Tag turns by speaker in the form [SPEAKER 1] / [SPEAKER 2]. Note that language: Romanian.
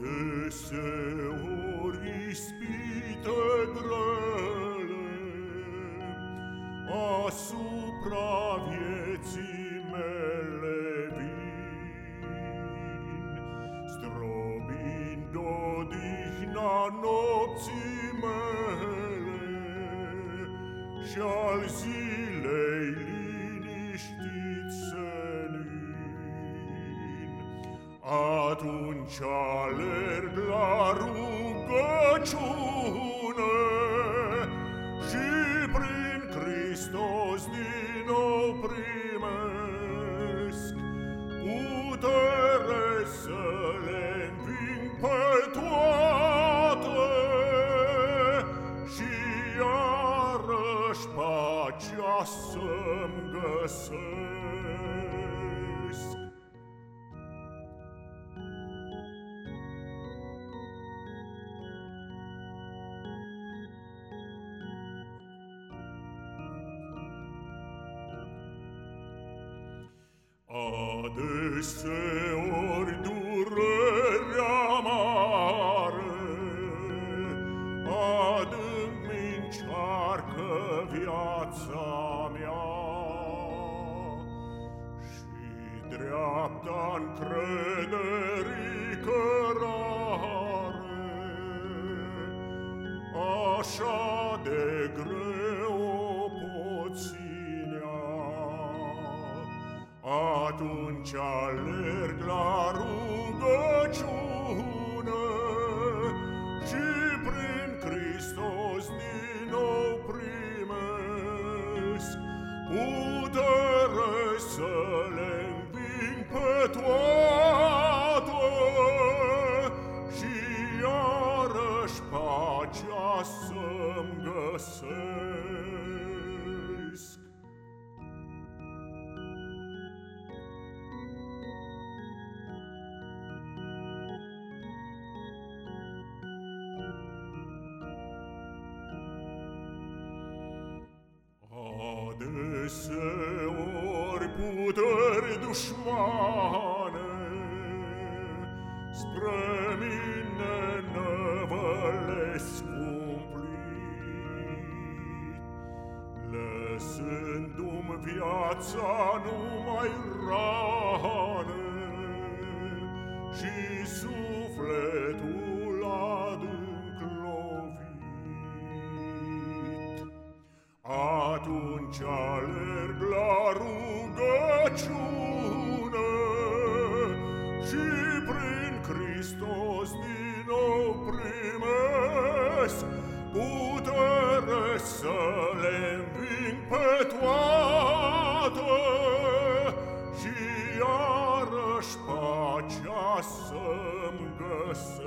[SPEAKER 1] deseori ispite grele asupra vieții mele vin, strobind odihna nopții mele și al zilei atunci alerg la rugăciune Și prin Hristos din nou primesc. Putere să le înving pe toate Și iarăși pacea să-mi găsesc Adeseori durerea mare Adânc mi-ncearcă viața mea. Și dreapta încrederii cărare Așa de greu atunci alerg la rugăciune Și prin Hristos din nou primesc Putere să le înving pe toate Deseori puteri dușmane Spre mine năvălesc cumplit. Lăsându-mi viața numai rane Și sufletul rugăciune și prin Hristos din nou primesc putere să le înving pe toate și iarăși pacea să-mi găsesc.